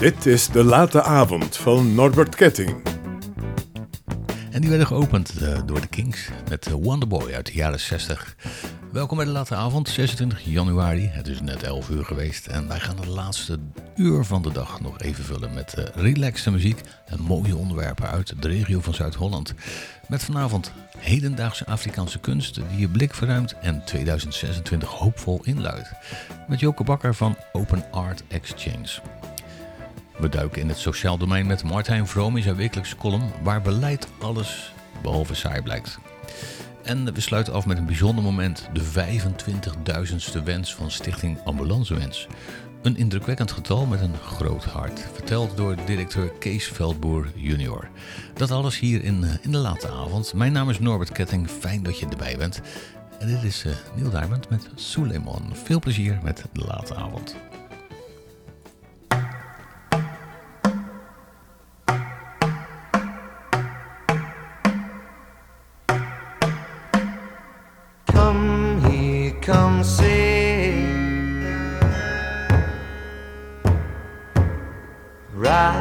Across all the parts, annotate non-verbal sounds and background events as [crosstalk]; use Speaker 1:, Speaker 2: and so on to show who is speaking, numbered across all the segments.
Speaker 1: Dit is de late avond van Norbert Ketting.
Speaker 2: En die werden geopend uh, door de Kings met uh, Wonderboy uit de jaren 60. Welkom bij de late avond, 26 januari. Het is net 11 uur geweest en wij gaan het laatste uur van de dag nog even vullen met uh, relaxe muziek en mooie onderwerpen uit de regio van Zuid-Holland. Met vanavond hedendaagse Afrikaanse kunst die je blik verruimt en 2026 hoopvol inluidt. Met Joke Bakker van Open Art Exchange. We duiken in het sociaal domein met Martijn Vroom in zijn wekelijkse column, waar beleid alles behalve saai blijkt. En we sluiten af met een bijzonder moment, de 25.000ste wens van Stichting Ambulancewens. Een indrukwekkend getal met een groot hart, verteld door directeur Kees Veldboer junior. Dat alles hier in, in de late avond. Mijn naam is Norbert Ketting, fijn dat je erbij bent. En dit is uh, Neil Diamond met Suleiman. Veel plezier met de late avond. come see. Ride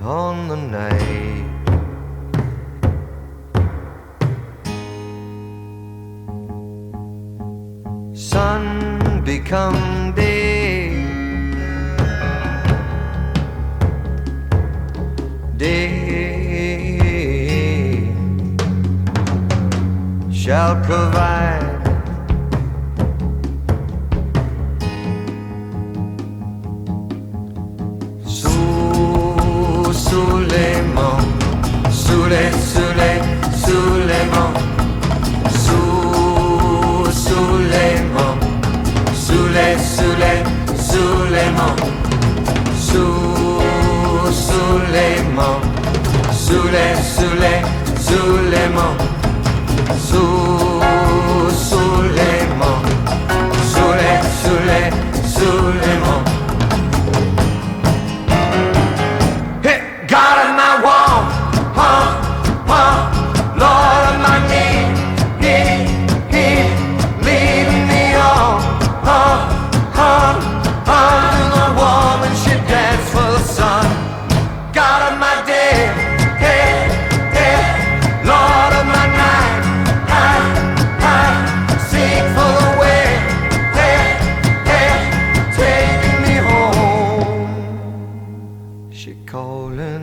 Speaker 2: on the night. Sun become. Sous, sous les monts, sous les, sous les, sous les monts,
Speaker 3: sous,
Speaker 2: les monts, sous les, sous sous les monts, sous, les monts, sous les, sous les, sous les monts. Jesus. 少了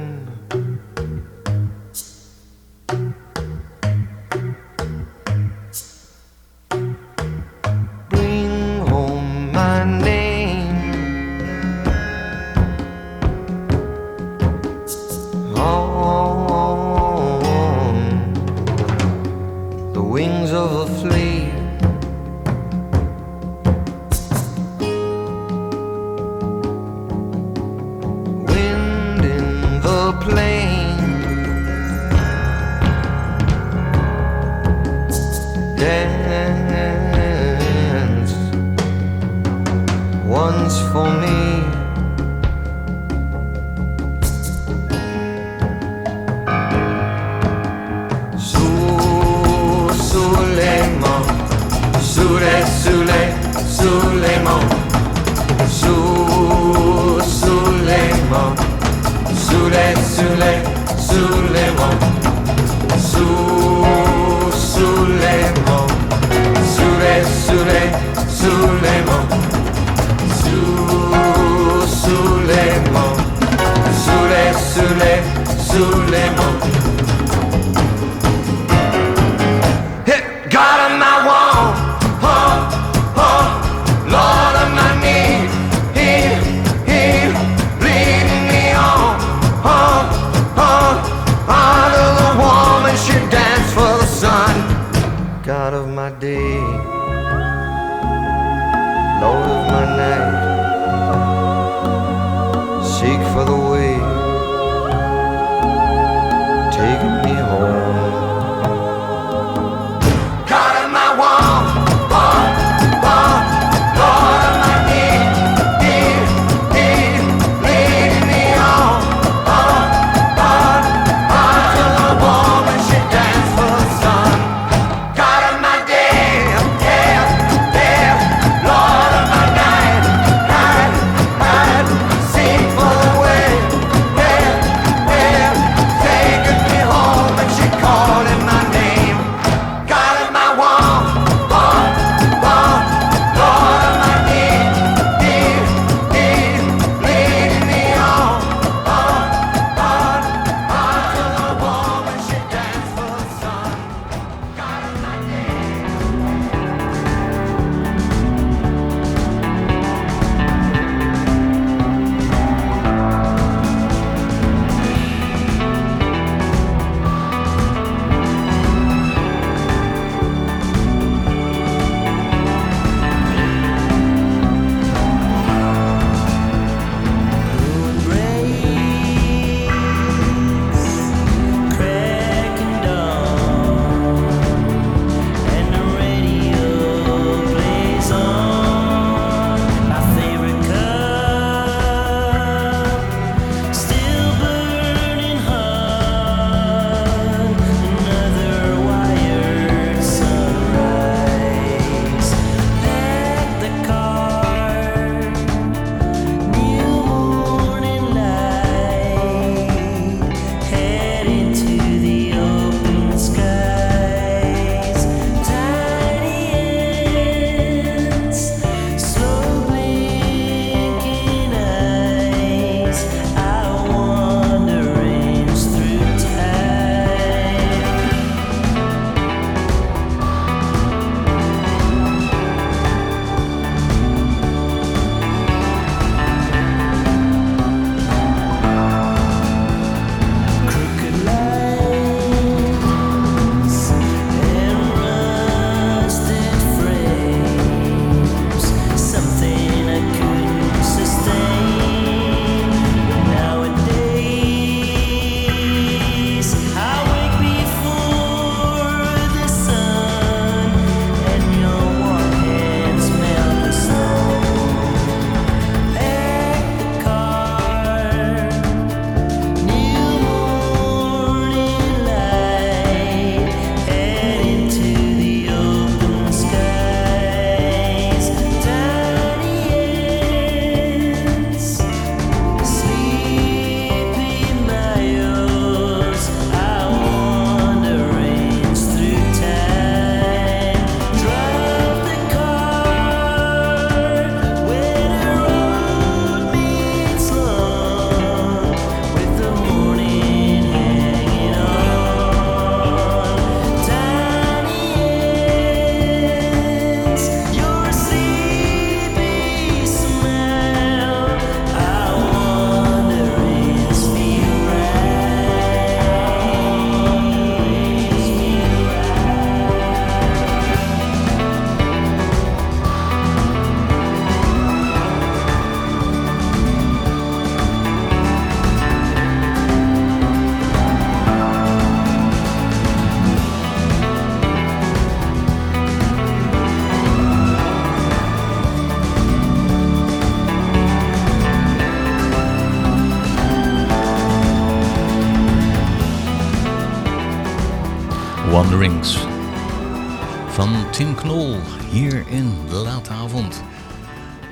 Speaker 3: van Tim Knol hier in de late avond.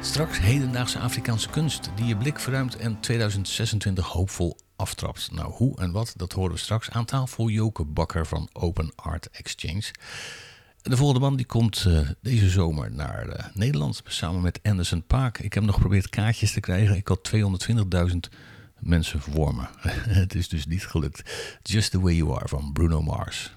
Speaker 3: Straks hedendaagse Afrikaanse kunst die je blik verruimt en 2026 hoopvol aftrapt. Nou, hoe en wat, dat horen we straks aan tafel Joke Bakker van Open Art Exchange. De volgende man die komt uh, deze zomer naar uh, Nederland samen met Anderson Paak. Ik heb nog geprobeerd kaartjes te krijgen. Ik had 220.000 mensen voor. [laughs] Het is dus niet gelukt. Just the Way You Are van Bruno Mars.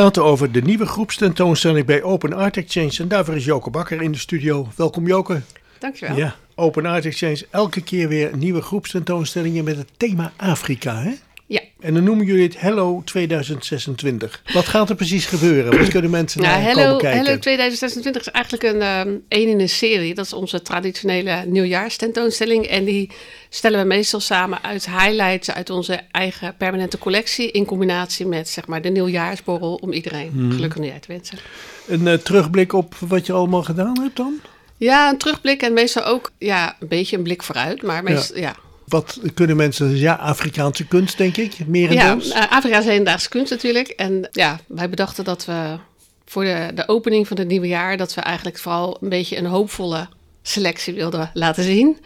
Speaker 4: praten over de nieuwe groepstentoonstelling bij Open Art Exchange. En daarvoor is Joke Bakker in de studio. Welkom Joke.
Speaker 5: Dankjewel.
Speaker 4: Ja, Open Art Exchange. Elke keer weer nieuwe groepstentoonstellingen met het thema Afrika. Hè?
Speaker 5: Ja.
Speaker 4: En dan noemen jullie het Hello 2026. Wat gaat er precies gebeuren? Wat kunnen mensen
Speaker 5: Nou,
Speaker 4: naar
Speaker 5: Hello,
Speaker 4: komen kijken?
Speaker 5: Hello 2026 is eigenlijk een één in een serie. Dat is onze traditionele nieuwjaarstentoonstelling. En die stellen we meestal samen uit highlights uit onze eigen permanente collectie. In combinatie met zeg maar, de nieuwjaarsborrel om iedereen
Speaker 4: Mhm.
Speaker 5: gelukkig nieuwjaar te wensen.
Speaker 4: Een eh, terugblik op wat je allemaal gedaan hebt dan?
Speaker 5: Ja, een terugblik en meestal ook ja, een beetje een blik vooruit. Maar meestal, ja.
Speaker 4: Wat kunnen mensen... Ja, Afrikaanse kunst denk ik.
Speaker 5: Ja,
Speaker 4: Merendeels.
Speaker 5: eh, Afrika is hedendaagse kunst natuurlijk. En ja, wij bedachten dat we voor de, de opening van het nieuwe jaar... dat we eigenlijk vooral een beetje een hoopvolle selectie wilden laten zien.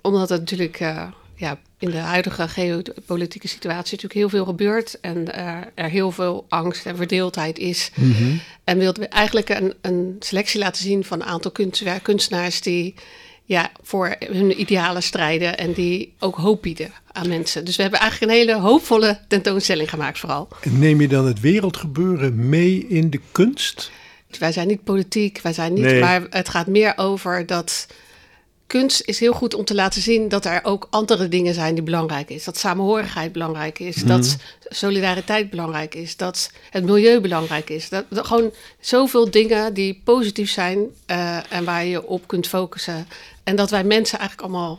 Speaker 5: Omdat het natuurlijk... eh, ja, in de huidige geopolitieke situatie natuurlijk heel veel gebeurt. En eh, er heel veel angst en verdeeldheid is. En wilden we eigenlijk een, een selectie laten zien van een aantal kunstenaars die ja, voor hun idealen strijden en die ook hoop bieden aan mensen. Dus we hebben eigenlijk een hele hoopvolle tentoonstelling gemaakt vooral.
Speaker 4: En neem je dan het wereldgebeuren mee in de kunst?
Speaker 5: Wij zijn niet politiek, wij zijn niet,
Speaker 4: Nee.
Speaker 5: maar het gaat meer over dat kunst is heel goed om te laten zien dat er ook andere dingen zijn die belangrijk is. Dat samenhorigheid belangrijk is, dat solidariteit belangrijk is, dat het milieu belangrijk is. Dat, dat gewoon zoveel dingen die positief zijn eh, en waar je op kunt focussen. En dat wij mensen eigenlijk allemaal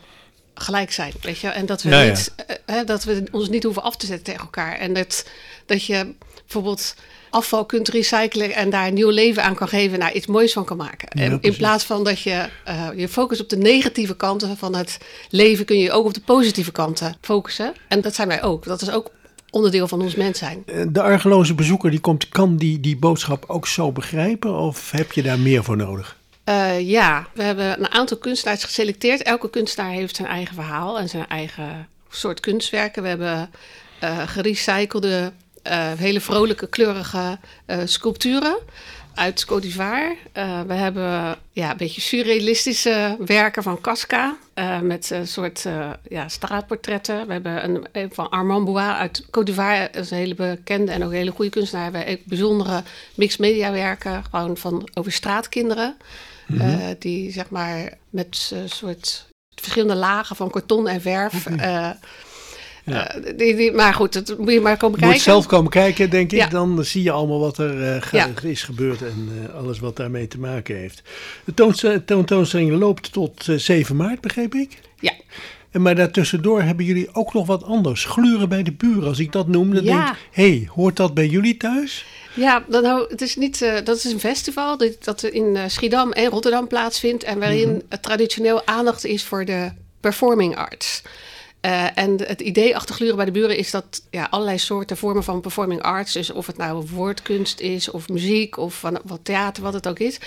Speaker 5: gelijk zijn, weet je. En dat we,
Speaker 4: ja.
Speaker 5: niet, eh, hè, dat we ons niet hoeven af te zetten tegen elkaar. En dat, dat je bijvoorbeeld afval kunt recyclen en daar een nieuw leven aan kan geven, daar iets moois van kan maken.
Speaker 4: Ja,
Speaker 5: en in plaats van dat je eh, je focust op de negatieve kanten van het leven, kun je ook op de positieve kanten focussen. En dat zijn wij ook. Dat is ook onderdeel van ons mens zijn.
Speaker 4: Eh, De argeloze bezoeker die komt, kan die, die boodschap ook zo begrijpen? Of heb je daar meer voor nodig?
Speaker 5: Eh, ja, we hebben een aantal kunstenaars geselecteerd. Elke kunstenaar heeft zijn eigen verhaal en zijn eigen soort kunstwerken. We hebben eh gerecyclede, hele vrolijke, kleurige eh, sculpturen uit Côte d'Ivoire. Eh, we hebben ja, een beetje surrealistische werken van Casca. eh, met een soort eh, ja, straatportretten. We hebben een, een van Armand Bois uit Côte d'Ivoire. Dat is een hele bekende en ook een hele goede kunstenaar. We hebben ook bijzondere mixed media werken. Gewoon van, over straatkinderen. eh, die zeg maar met een soort verschillende lagen van karton en verf. eh,
Speaker 4: Ja.
Speaker 5: eh, die, die, maar goed, dat moet je maar komen
Speaker 4: Je moet
Speaker 5: kijken.
Speaker 4: zelf komen kijken, denk ik.
Speaker 5: Ja.
Speaker 4: Dan zie je allemaal wat er eh,
Speaker 5: Ja.
Speaker 4: is gebeurd en eh, alles wat daarmee te maken heeft. De toonst- tentoonstelling loopt tot eh, 7 maart, begreep ik.
Speaker 5: Ja.
Speaker 4: En maar daartussendoor hebben jullie ook nog wat anders. Gluren bij de buren, als ik dat noem. Dan
Speaker 5: Ja.
Speaker 4: denk ik, hé, hey, hoort dat bij jullie thuis?
Speaker 5: Ja, nou, het is niet, dat is een festival dat, dat in Schiedam en Rotterdam plaatsvindt. En waarin het traditioneel aandacht is voor de performing arts. Eh, en het idee achter Gluren bij de Buren is dat ja, allerlei soorten vormen van performing arts, dus of het nou woordkunst is, of muziek, of van, wat theater, wat het ook is,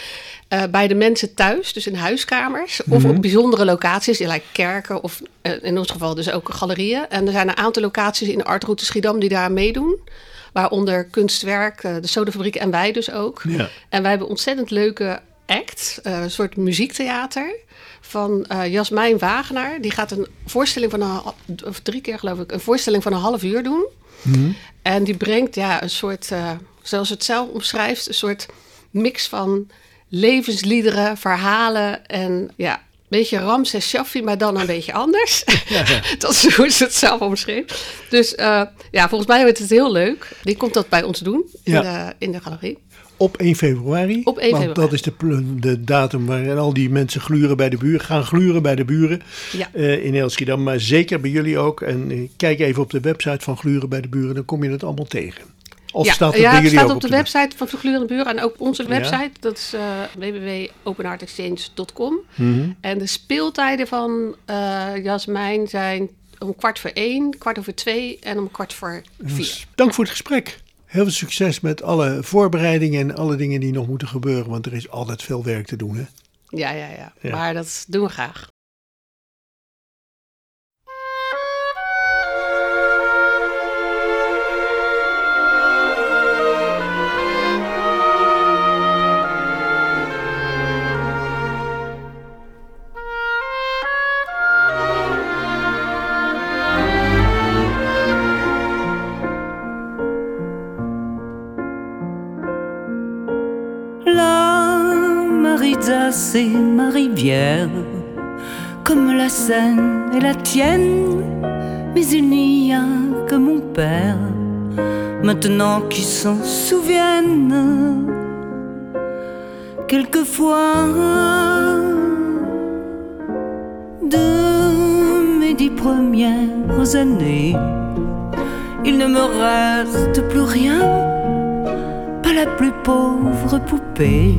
Speaker 5: eh, bij de mensen thuis, dus in huiskamers, of op bijzondere locaties, like kerken, of eh, in ons geval dus ook galerieën. En er zijn een aantal locaties in de Artroute Schiedam die daar meedoen. Waaronder kunstwerk, de Sodafabriek en wij dus ook.
Speaker 4: Ja.
Speaker 5: En wij hebben ontzettend leuke act, eh, een soort muziektheater van eh, Jasmijn Wagenaar. Die gaat een voorstelling van een, of drie keer geloof ik, een voorstelling van een half uur doen. En die brengt ja, een soort, eh, zoals het zelf omschrijft, een soort mix van levensliederen, verhalen en ja, een beetje Ramses Shaffi, maar dan een beetje anders. [laughs] [laughs] dat is hoe ze het zelf omschreef. Dus eh, ja, volgens mij wordt het heel leuk. Die komt dat bij ons doen in,
Speaker 4: Ja.
Speaker 5: de, in de galerie.
Speaker 4: Op 1 februari.
Speaker 5: Op 1
Speaker 4: want
Speaker 5: februari.
Speaker 4: dat is de, de datum waarin al die mensen gluren bij de buren. Gaan gluren bij de buren
Speaker 5: Ja.
Speaker 4: eh, in heel Schiedam. Maar zeker bij jullie ook. En eh, kijk even op de website van Gluren bij de buren. Dan kom je het allemaal tegen. Of
Speaker 5: ja,
Speaker 4: staat het
Speaker 5: ja,
Speaker 4: bij
Speaker 5: het
Speaker 4: jullie
Speaker 5: staat
Speaker 4: ook
Speaker 5: op de
Speaker 4: web-
Speaker 5: website van Verglurende Buren en ook onze
Speaker 4: Ja.
Speaker 5: website. Dat is www.openartexchange.com.
Speaker 4: Mhm.
Speaker 5: En de speeltijden van eh Jasmijn zijn om kwart voor één, kwart over twee en om kwart voor vier.
Speaker 4: Dus dank voor het gesprek. Heel veel succes met alle voorbereidingen en alle dingen die nog moeten gebeuren. Want er is altijd veel werk te doen. Hè?
Speaker 5: Ja, ja, ja,
Speaker 4: Ja.
Speaker 5: Maar dat doen we graag.
Speaker 6: C'est ma rivière, comme la Seine et la tienne. Mais il n'y a que mon père, maintenant qui s'en souvienne. Quelquefois, de mes dix premières années, il ne me reste plus rien pas la plus pauvre poupée,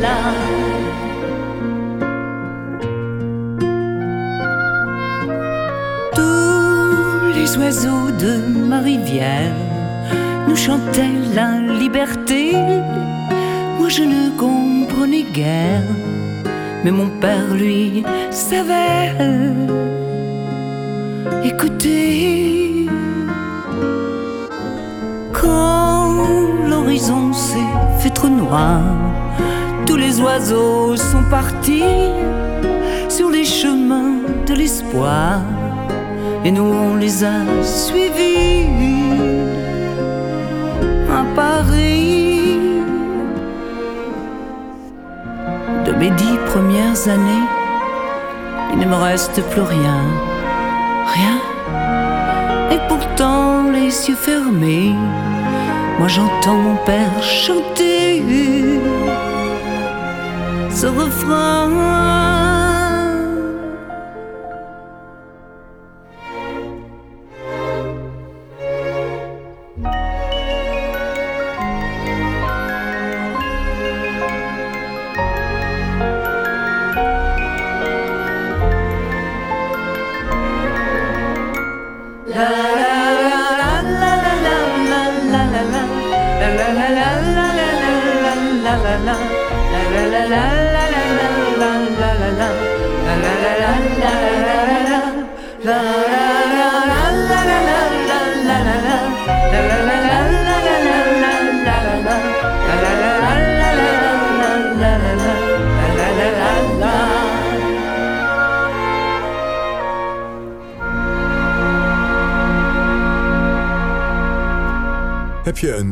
Speaker 6: la les oiseaux de ma rivière nous chantaient la liberté. Moi je ne comprenais guère, mais mon père lui savait écouter. Quand l'horizon s'est tous les oiseaux sont partis sur les chemins de l'espoir, et nous on les a suivis à Paris. De mes dix premières années, il ne me reste plus rien, rien. Et pourtant, les yeux fermés, moi j'entends mon père chanter ce refrain.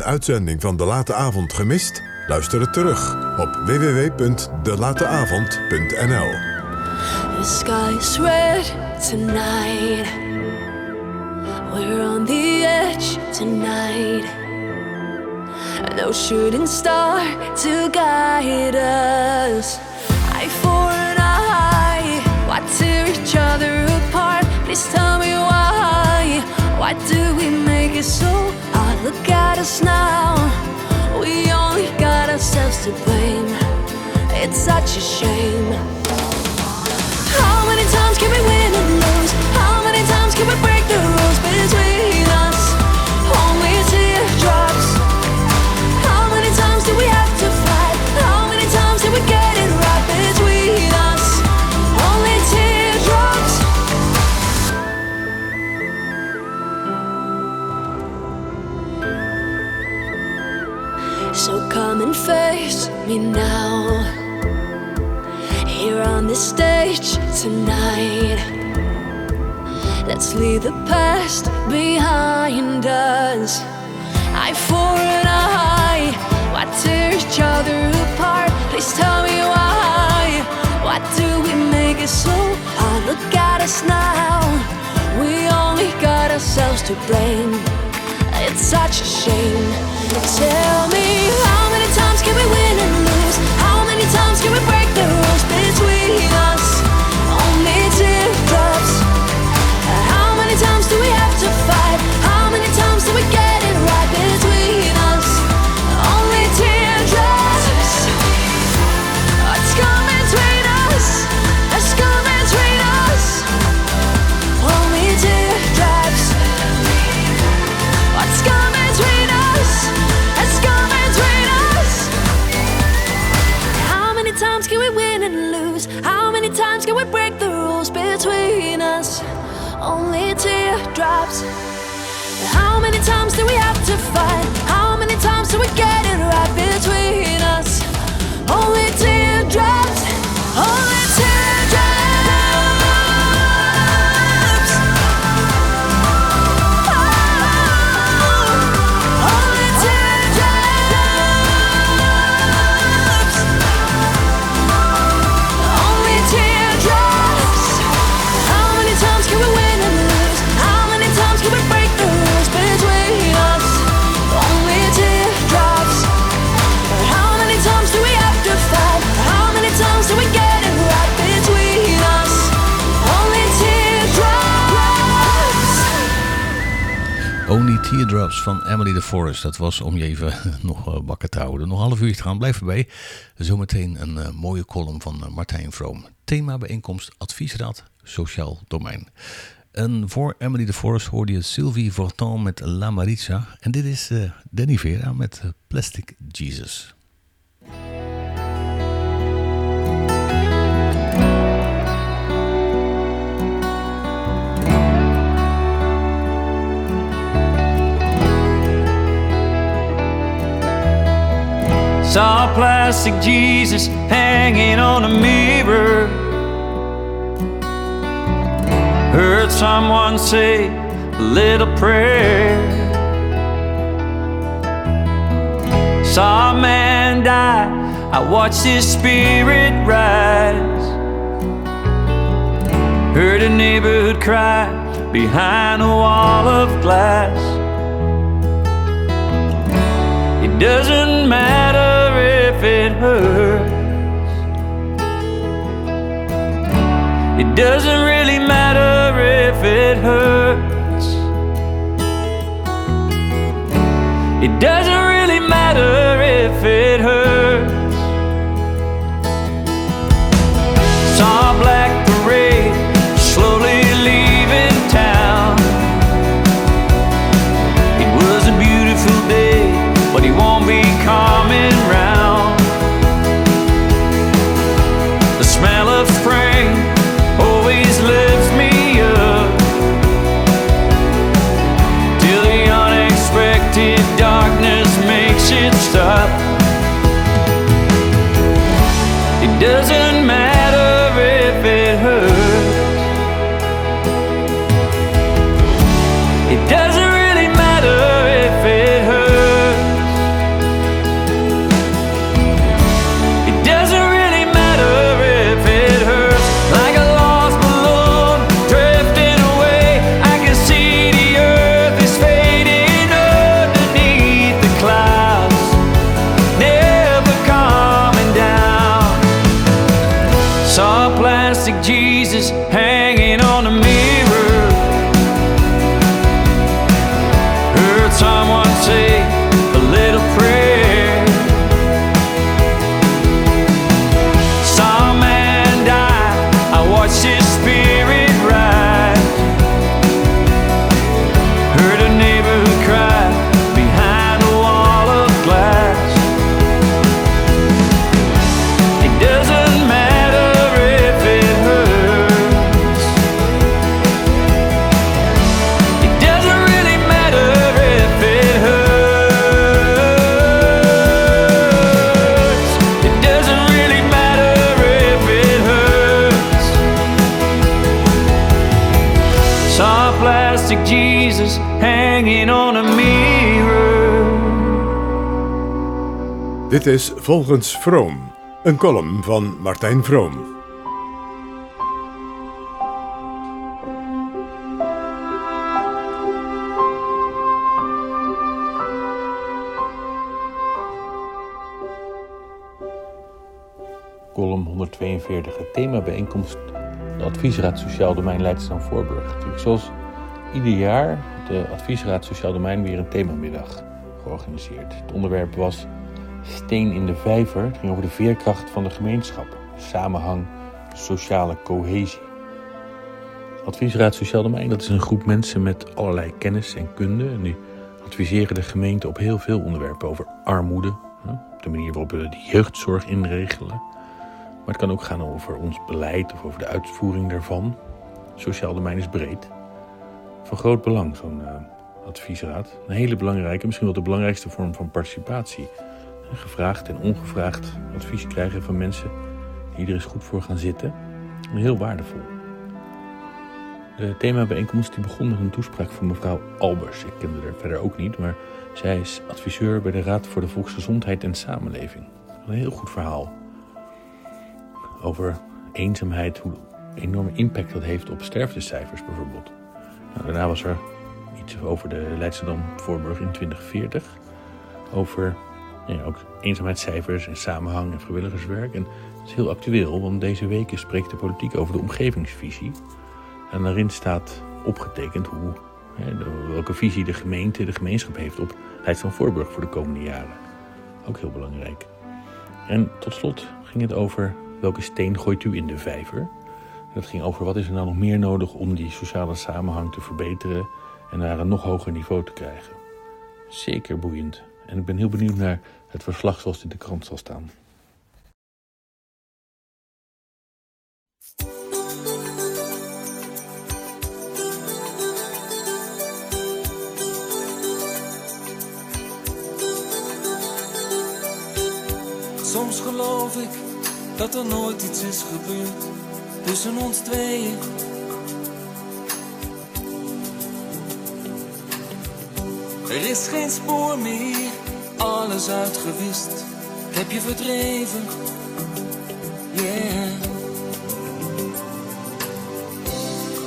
Speaker 1: Uitzending van De Late Avond gemist? Luister het terug op www.delateavond.nl
Speaker 7: The sky's red tonight. We're on the edge tonight. No shooting star to guide us. Eye for an eye. Why tear each other apart? Please tell me why. Why do we make it so? Look at us now. We only got ourselves to blame. It's such a shame. How many times can we win and lose? How many times can we me now here on this stage tonight. Let's leave the past behind us. Eye for an eye, why tear each other apart? Please tell me why. Why do we make it so hard? Look at us now. We only got ourselves to blame. It's such a shame. Tell me how many times can we win and lose? How many times can we break the rules between us? Teardrops. How many times do we have to fight? Teardrops
Speaker 3: van Emily de Forest. Dat was om je even [laughs] nog eh, wakker te houden. Nog een half uur te gaan. Blijf erbij. Zometeen een uh, mooie column van uh, Martijn Vroom. Thema bijeenkomst Adviesraad Sociaal Domein. En voor Emily de Forest hoorde je Sylvie Vorton met La Maritza. En dit is uh, Danny Vera met Plastic Jesus.
Speaker 8: Saw plastic Jesus hanging on a mirror. Heard someone say a little prayer. Saw a man die. I watched his spirit rise. Heard a neighborhood cry behind a wall of glass. It doesn't matter if it hurts. It doesn't really matter if it hurts.
Speaker 1: Dit is Volgens Vroom, een column van Martijn Vroom.
Speaker 9: column 142, het thema bijeenkomst de Adviesraad Sociaal Domein Leidschendam Voorburg. Zoals ieder jaar de Adviesraad Sociaal Domein weer een themamiddag georganiseerd. Het onderwerp was Steen in de Vijver. Ging over de veerkracht van de gemeenschap, samenhang, sociale cohesie. Adviesraad Sociaal Domein, dat is een groep mensen met allerlei kennis en kunde. En die adviseren de gemeente op heel veel onderwerpen over armoede, de manier waarop we de jeugdzorg inregelen. Maar het kan ook gaan over ons beleid of over de uitvoering daarvan. Sociaal domein is breed. Van groot belang, zo'n uh, adviesraad. Een hele belangrijke, misschien wel de belangrijkste vorm van participatie. Gevraagd en ongevraagd advies krijgen van mensen die er eens goed voor gaan zitten. Heel waardevol. De themabijeenkomst die begon met een toespraak van mevrouw Albers. Ik kende haar verder ook niet, maar zij is adviseur bij de Raad voor de Volksgezondheid en Samenleving. Een heel goed verhaal over eenzaamheid, hoe enorme impact dat heeft op sterftecijfers bijvoorbeeld. Nou, daarna was er iets over de Leidschendam Voorburg in 2040. Over ook eenzaamheidscijfers en samenhang en vrijwilligerswerk. En dat is heel actueel, want deze weken spreekt de politiek over de omgevingsvisie. En daarin staat opgetekend hoe Hè, welke visie de gemeente, de gemeenschap heeft op Leids van Voorburg voor de komende jaren. Ook heel belangrijk. En tot slot ging het over welke steen gooit u in de vijver. Dat ging over wat is er nou nog meer nodig om die sociale samenhang te verbeteren en naar een nog hoger niveau te krijgen. Zeker boeiend. En ik ben heel benieuwd naar het verslag zoals het in de krant zal staan.
Speaker 10: Soms geloof ik dat er nooit iets is gebeurd tussen ons tweeën. Er is geen spoor meer, alles uitgewist. Heb je verdreven, yeah.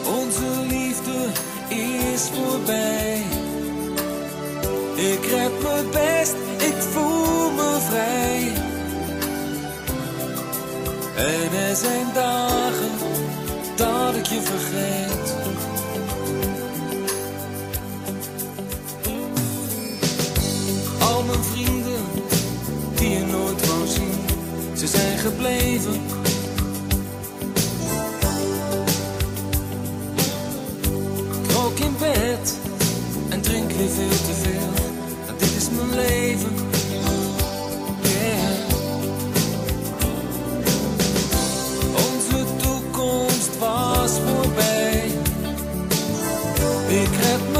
Speaker 10: Onze liefde is voorbij. Ik red me best, ik voel me vrij. En er zijn dagen dat ik je vergeet. Gebleven. Ik rook in bed en drink weer veel te veel. En dit is mijn leven. Onze toekomst was voorbij. Ik heb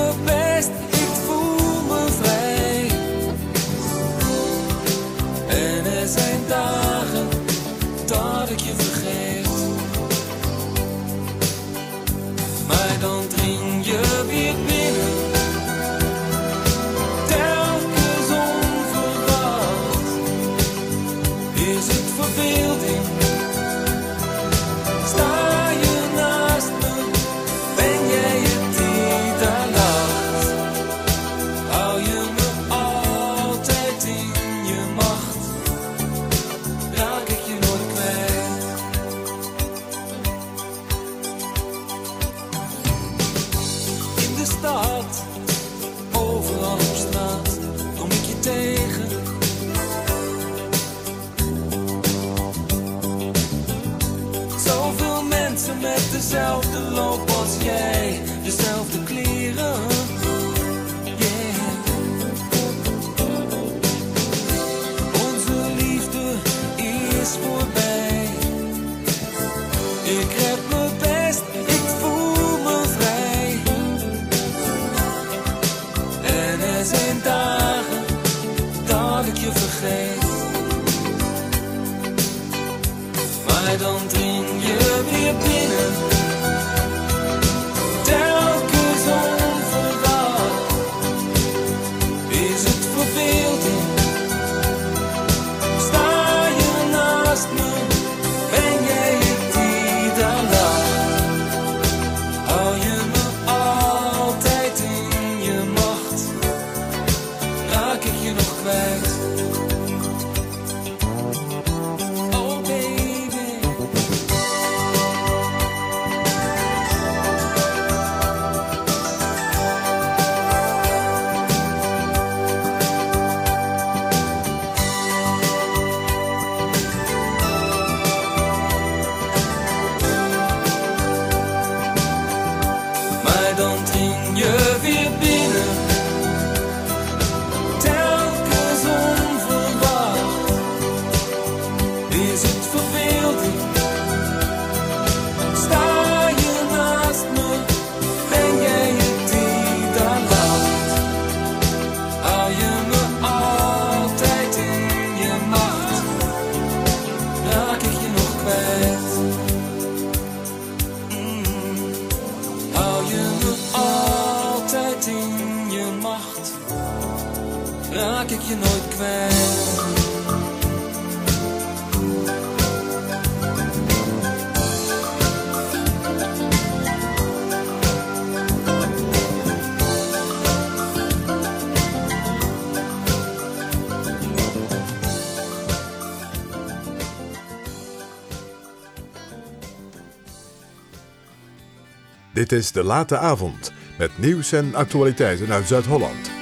Speaker 1: Dit is De Late Avond
Speaker 10: met nieuws en actualiteiten uit Zuid-Holland.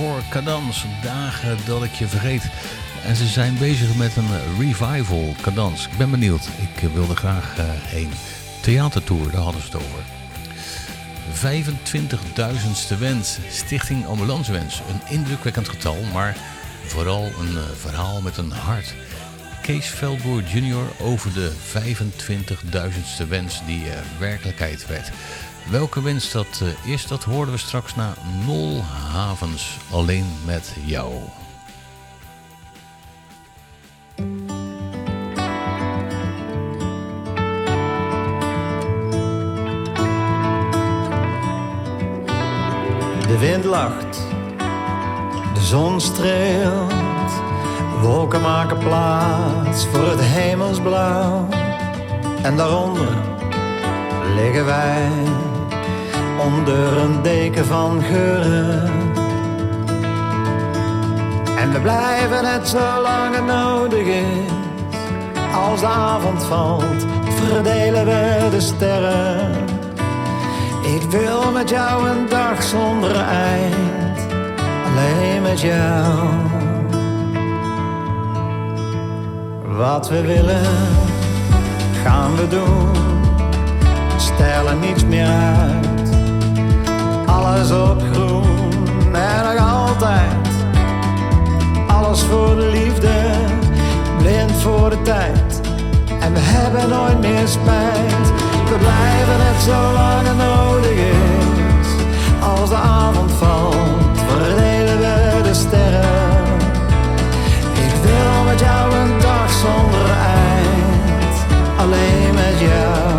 Speaker 3: Daarvoor Cadans, Dagen dat ik je vergeet. En ze zijn bezig met een revival, Cadans. Ik ben benieuwd. Ik wilde graag eh, heen. Theatertour, daar hadden ze het over. 25.000ste wens, Stichting Ambulancewens. Een indrukwekkend getal, maar vooral een eh, verhaal met een hart. Kees Veldboer junior over de 25.000ste wens die eh, werkelijkheid werd. Welke wens dat eh, is, dat hoorden we straks na Nol Havens. Alleen met jou.
Speaker 2: De wind lacht, de zon streelt, wolken maken plaats voor het hemelsblauw. En daaronder liggen wij, onder een deken van geuren. En we blijven net zolang het nodig is. Als de avond valt, verdelen we de sterren. Ik wil met jou een dag zonder eind, alleen met jou. Wat we willen gaan we doen. Stellen niets meer uit. Alles op groen en nog altijd. Alles voor de liefde, blind voor de tijd. En we hebben nooit meer spijt. We blijven net zo lang het nodig is. Als de avond valt, verdelen we de sterren. Ik wil met jou een dag zonder eind. Alleen met jou.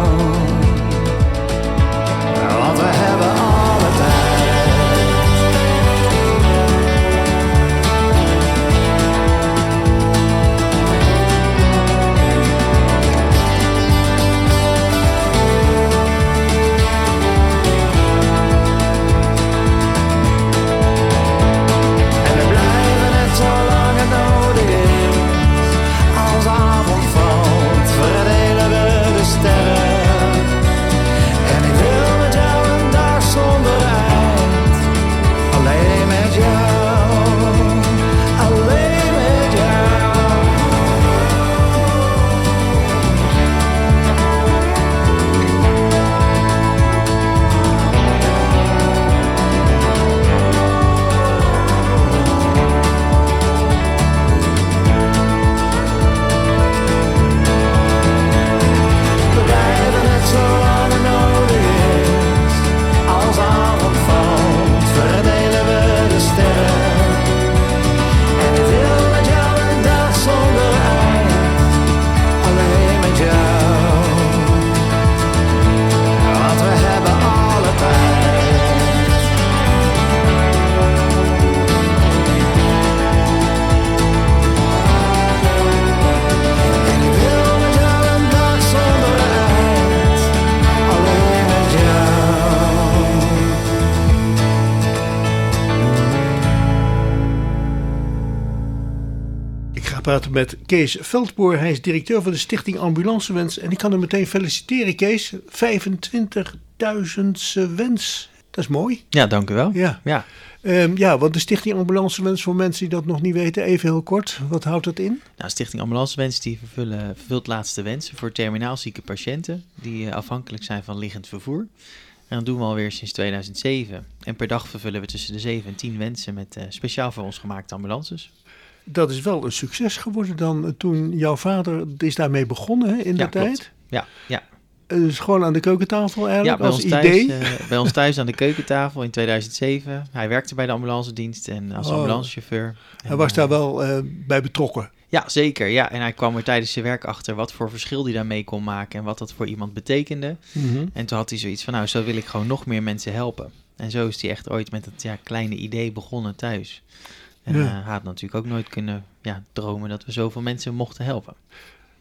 Speaker 4: Kees Veldboer. Hij is directeur van de Stichting Ambulancewens. En ik kan hem meteen feliciteren, Kees. 25.000 wens. Dat is mooi.
Speaker 11: Ja, dank u wel.
Speaker 4: Ja.
Speaker 11: Ja.
Speaker 4: Ehm, ja, want de Stichting Ambulancewens, voor mensen die dat nog niet weten, even heel kort. Wat houdt dat in?
Speaker 11: Nou, Stichting Ambulancewens die vervullen, vervult laatste wensen voor terminaal zieke patiënten die eh, afhankelijk zijn van liggend vervoer. En dat doen we alweer sinds 2007. En per dag vervullen we tussen de 7 en 10 wensen met eh, speciaal voor ons gemaakte ambulances.
Speaker 4: Dat is wel een succes geworden dan toen jouw vader is daarmee begonnen hè, in de
Speaker 11: Ja, klopt.
Speaker 4: tijd.
Speaker 11: Ja, ja.
Speaker 4: Eh, Dus gewoon aan de keukentafel eigenlijk
Speaker 11: ja bij,
Speaker 4: als
Speaker 11: ons thuis,
Speaker 4: idee.
Speaker 11: eh, [laughs] bij ons thuis aan de keukentafel in 2007. Hij werkte bij de ambulancedienst en als
Speaker 4: Oh.
Speaker 11: ambulancechauffeur.
Speaker 4: Hij was daar wel eh, bij betrokken.
Speaker 11: Ja, zeker. Ja. En hij kwam er tijdens zijn werk achter wat voor verschil hij daarmee kon maken en wat dat voor iemand betekende.
Speaker 4: Mhm.
Speaker 11: En toen had hij zoiets van, nou, zo wil ik gewoon nog meer mensen helpen. En zo is hij echt ooit met dat ja, kleine idee begonnen thuis. En
Speaker 4: Ja.
Speaker 11: eh, had natuurlijk ook nooit kunnen ja, dromen dat we zoveel mensen mochten helpen.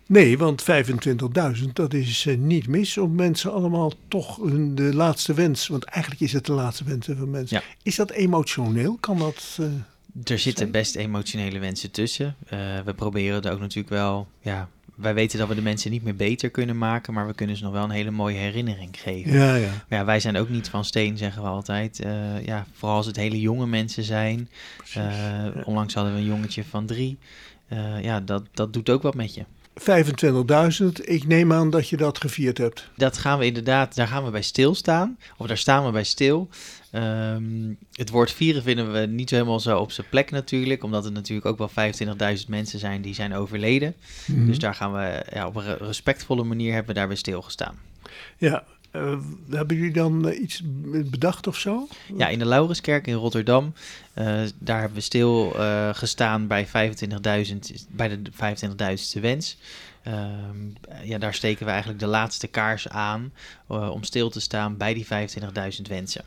Speaker 4: Nee, want 25.000, dat is eh, niet mis om mensen allemaal toch hun, de laatste wens, want eigenlijk is het de laatste wens van mensen.
Speaker 11: Ja.
Speaker 4: Is dat emotioneel? Kan dat... eh,
Speaker 11: Er zitten best emotionele wensen tussen. We proberen er ook natuurlijk wel, ja, wij weten dat we de mensen niet meer beter kunnen maken, maar we kunnen ze nog wel een hele mooie herinnering geven.
Speaker 4: Ja, ja.
Speaker 11: Maar ja, wij zijn ook niet van steen, zeggen we altijd. Eh, ja, vooral als het hele jonge mensen zijn. Eh, onlangs hadden we een jongetje van drie. Eh, ja, dat, dat doet ook wat met je.
Speaker 4: 25.000, ik neem aan dat je dat gevierd hebt.
Speaker 11: Dat gaan we inderdaad, daar gaan we bij stilstaan. Of daar staan we bij stil. Ehm, het woord vieren vinden we niet helemaal zo op zijn plek natuurlijk. Omdat het natuurlijk ook wel 25.000 mensen zijn die zijn overleden.
Speaker 4: Mhm.
Speaker 11: Dus daar gaan we ja, op een re- respectvolle manier hebben we daarbij stilgestaan.
Speaker 4: Ja, eh, hebben jullie dan eh, iets bedacht of zo?
Speaker 11: Ja, in de Laurenskerk in Rotterdam. eh, daar hebben we stil eh, gestaan bij 25.000, bij de 25.000ste wens. Ehm, ja, daar steken we eigenlijk de laatste kaars aan om stil te staan bij die 25.000 wensen.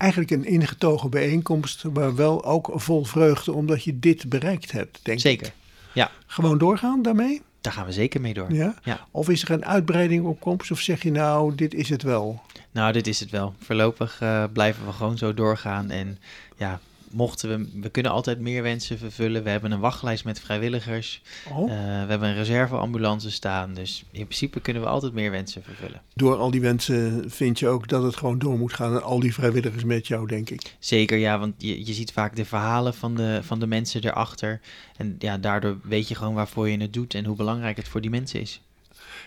Speaker 4: Eigenlijk een ingetogen bijeenkomst, maar wel ook vol vreugde omdat je dit bereikt hebt, denk ik.
Speaker 11: Zeker, ja.
Speaker 4: Gewoon doorgaan daarmee?
Speaker 11: Daar gaan we zeker mee door.
Speaker 4: Ja?
Speaker 11: Ja.
Speaker 4: Of is er een uitbreiding op komst of zeg je nou, dit is het wel?
Speaker 11: Nou, dit is het wel. Voorlopig eh, blijven we gewoon zo doorgaan. En ja, mochten we, we kunnen altijd meer wensen vervullen. We hebben een wachtlijst met vrijwilligers.
Speaker 4: Oh.
Speaker 11: Eh, we hebben een reserveambulance staan. Dus in principe kunnen we altijd meer wensen vervullen.
Speaker 4: Door al die wensen vind je ook dat het gewoon door moet gaan en al die vrijwilligers met jou, denk ik.
Speaker 11: Zeker, ja, want je, je ziet vaak de verhalen van de, van de mensen erachter. En ja, daardoor weet je gewoon waarvoor je het doet en hoe belangrijk het voor die mensen is.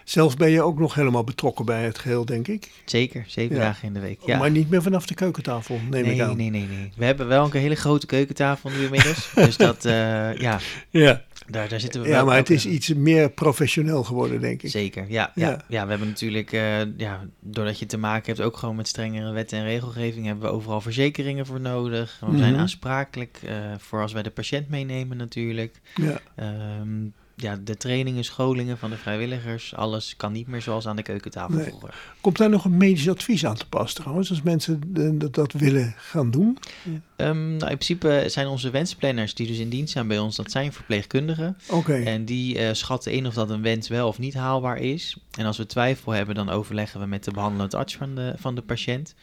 Speaker 4: Zelf ben je ook nog helemaal betrokken bij het geheel, denk ik.
Speaker 11: Zeker, zeven
Speaker 4: Ja.
Speaker 11: dagen in de week. Ja.
Speaker 4: Maar niet meer vanaf de keukentafel, neem
Speaker 11: nee,
Speaker 4: ik aan.
Speaker 11: nee, nee, nee. We hebben wel een hele grote keukentafel nu inmiddels. [laughs] dus dat, eh, ja,
Speaker 4: Ja.
Speaker 11: daar, daar zitten we
Speaker 4: Ja,
Speaker 11: wel
Speaker 4: maar het is iets meer professioneel geworden, denk ik.
Speaker 11: Zeker, ja, ja.
Speaker 4: Ja.
Speaker 11: ja. we hebben natuurlijk, eh, ja, doordat je te maken hebt ook gewoon met strengere wetten en regelgeving, hebben we overal verzekeringen voor nodig. We zijn
Speaker 4: Mhm.
Speaker 11: aansprakelijk eh, voor als wij de patiënt meenemen natuurlijk.
Speaker 4: Ja.
Speaker 11: Ehm, ja, de trainingen, scholingen van de vrijwilligers, alles kan niet meer zoals aan de keukentafel
Speaker 4: Nee.
Speaker 11: vroeger.
Speaker 4: Komt daar nog een medisch advies aan te pas trouwens, als mensen dat, dat willen gaan doen?
Speaker 11: Ehm, nou, in principe zijn onze wensplanners die dus in dienst zijn bij ons, dat zijn verpleegkundigen.
Speaker 4: Oké.
Speaker 11: En die eh, schatten in of dat een wens wel of niet haalbaar is. En als we twijfel hebben, dan overleggen we met de behandelend arts van de, van de patiënt.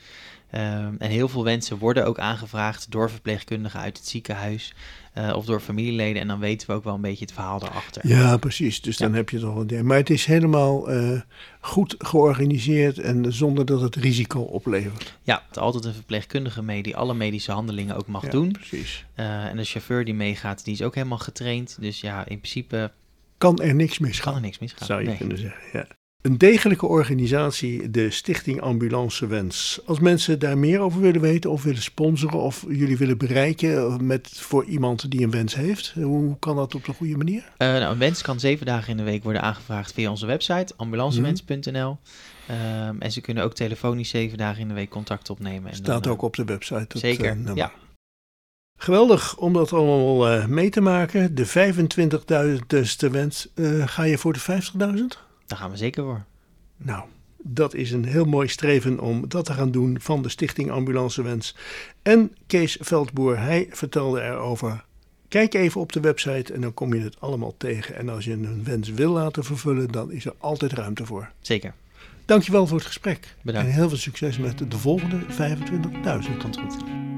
Speaker 11: Ehm, en heel veel wensen worden ook aangevraagd door verpleegkundigen uit het ziekenhuis eh, of door familieleden. En dan weten we ook wel een beetje het verhaal daarachter.
Speaker 4: Ja, precies. Dus dan heb je toch een idee. Maar het is helemaal eh, goed georganiseerd en zonder dat het risico oplevert.
Speaker 11: Ja, er is altijd een verpleegkundige mee die alle medische handelingen ook mag
Speaker 4: Ja,
Speaker 11: doen.
Speaker 4: precies.
Speaker 11: Eh, en de chauffeur die meegaat, die is ook helemaal getraind. Dus ja, in principe
Speaker 4: Kan er niks misgaan.
Speaker 11: kan er niks misgaan.
Speaker 4: Zou je
Speaker 11: Nee.
Speaker 4: kunnen zeggen, ja. Een degelijke organisatie, de Stichting Ambulance Wens. Als mensen daar meer over willen weten of willen sponsoren of jullie willen bereiken met, voor iemand die een wens heeft, hoe kan dat op de goede manier?
Speaker 11: Eh, nou, een wens kan zeven dagen in de week worden aangevraagd via onze website, ambulancewens.nl. Ehm, en ze kunnen ook telefonisch zeven dagen in de week contact opnemen. En
Speaker 4: Staat
Speaker 11: dan,
Speaker 4: ook op de website. dat,
Speaker 11: Zeker,
Speaker 4: eh,
Speaker 11: ja.
Speaker 4: Geweldig om dat allemaal eh, mee te maken. De 25.000ste wens. Ga je voor de 50.000?
Speaker 11: Daar gaan we zeker voor.
Speaker 4: Nou, dat is een heel mooi streven om dat te gaan doen van de Stichting Ambulance Wens. En Kees Veldboer, hij vertelde erover. Kijk even op de website en dan kom je het allemaal tegen. En als je een wens wil laten vervullen, dan is er altijd ruimte voor.
Speaker 11: Zeker.
Speaker 4: Dankjewel voor het gesprek.
Speaker 11: Bedankt.
Speaker 4: En heel veel succes met de volgende 25.000.
Speaker 11: Komt goed.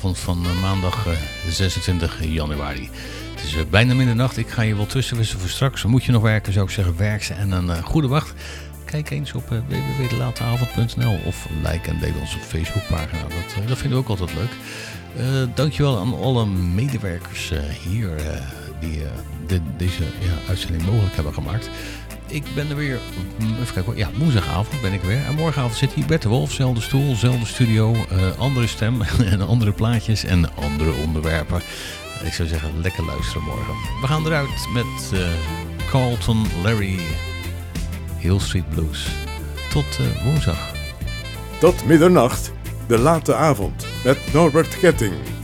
Speaker 3: Van eh, maandag eh, 26 januari. Het is eh, bijna middernacht. Ik ga je wel tussenwisselen voor straks. Moet je nog werken, zou ik zeggen, werk ze en een eh, goede wacht. Kijk eens op uh, www.delateavond.nl of like en deel onze Facebookpagina. Dat, eh, dat vinden we ook altijd leuk. Eh dankjewel aan alle medewerkers eh, hier eh, die eh, de- deze ja, uitzending mogelijk hebben gemaakt. Ik ben er weer, even kijken, ja, woensdagavond ben ik weer. En morgenavond zit hier Bert de Wolf, zelfde stoel, zelfde studio, eh, andere stem [laughs] en andere plaatjes en andere onderwerpen. Ik zou zeggen, lekker luisteren morgen. We gaan eruit met eh, Carlton Larry, Hill Street Blues. Tot eh, woensdag.
Speaker 1: Tot middernacht, de late avond met Norbert Ketting.